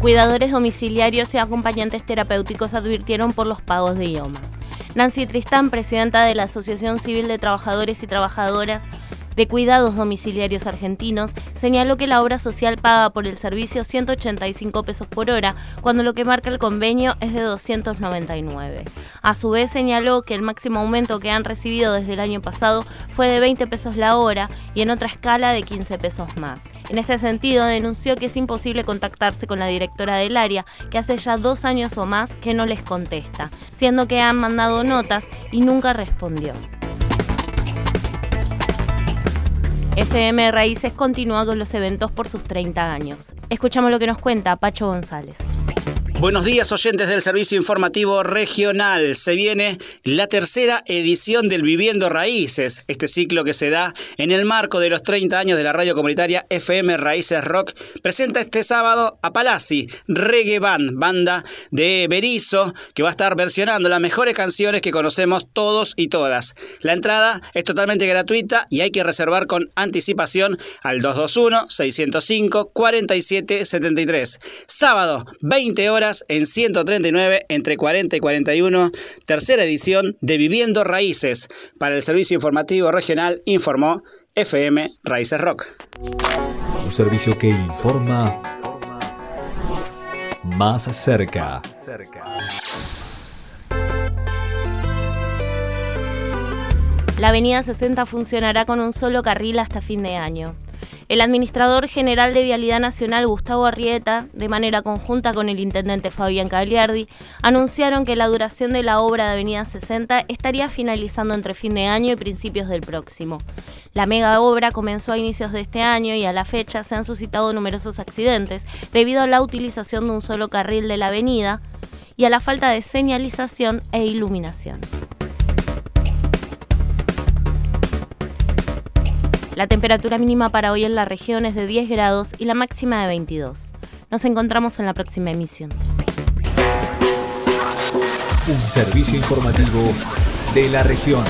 Cuidadores domiciliarios y acompañantes terapéuticos advirtieron por los pagos de IOMA. Nancy Tristán, presidenta de la Asociación Civil de Trabajadores y Trabajadoras de Cuidados Domiciliarios Argentinos, señaló que la obra social paga por el servicio 185 pesos por hora, cuando lo que marca el convenio es de 299. A su vez señaló que el máximo aumento que han recibido desde el año pasado fue de 20 pesos la hora y en otra escala de 15 pesos más. En este sentido, denunció que es imposible contactarse con la directora del área, que hace ya dos años o más que no les contesta, siendo que han mandado notas y nunca respondió. FM Raíces continúa con los eventos por sus 30 años. Escuchamos lo que nos cuenta Pacho González. Buenos días oyentes del Servicio Informativo Regional. Se viene la tercera edición del Viviendo Raíces, este ciclo que se da en el marco de los 30 años de la radio comunitaria FM Raíces Rock. Presenta este sábado a Palazzi, Reggae Band, banda de Berizo, que va a estar versionando las mejores canciones que conocemos todos y todas. La entrada es totalmente gratuita y hay que reservar con anticipación al 221-605-4773. Sábado, 20 horas en 139 entre 40 y 41, tercera edición de Viviendo Raíces. Para el Servicio Informativo Regional informó FM Raíces Rock. Un servicio que informa más cerca. La Avenida 60 funcionará con un solo carril hasta fin de año. El administrador general de Vialidad Nacional, Gustavo Arrieta, de manera conjunta con el intendente Fabián Cagliardi, anunciaron que la duración de la obra de Avenida 60 estaría finalizando entre fin de año y principios del próximo. La mega obra comenzó a inicios de este año y a la fecha se han suscitado numerosos accidentes debido a la utilización de un solo carril de la avenida y a la falta de señalización e iluminación. La temperatura mínima para hoy en la región es de 10 grados y la máxima de 22. Nos encontramos en la próxima emisión. Un servicio informativo de la región.